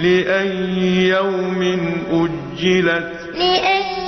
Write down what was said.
لأي يوم أجلت؟ لأي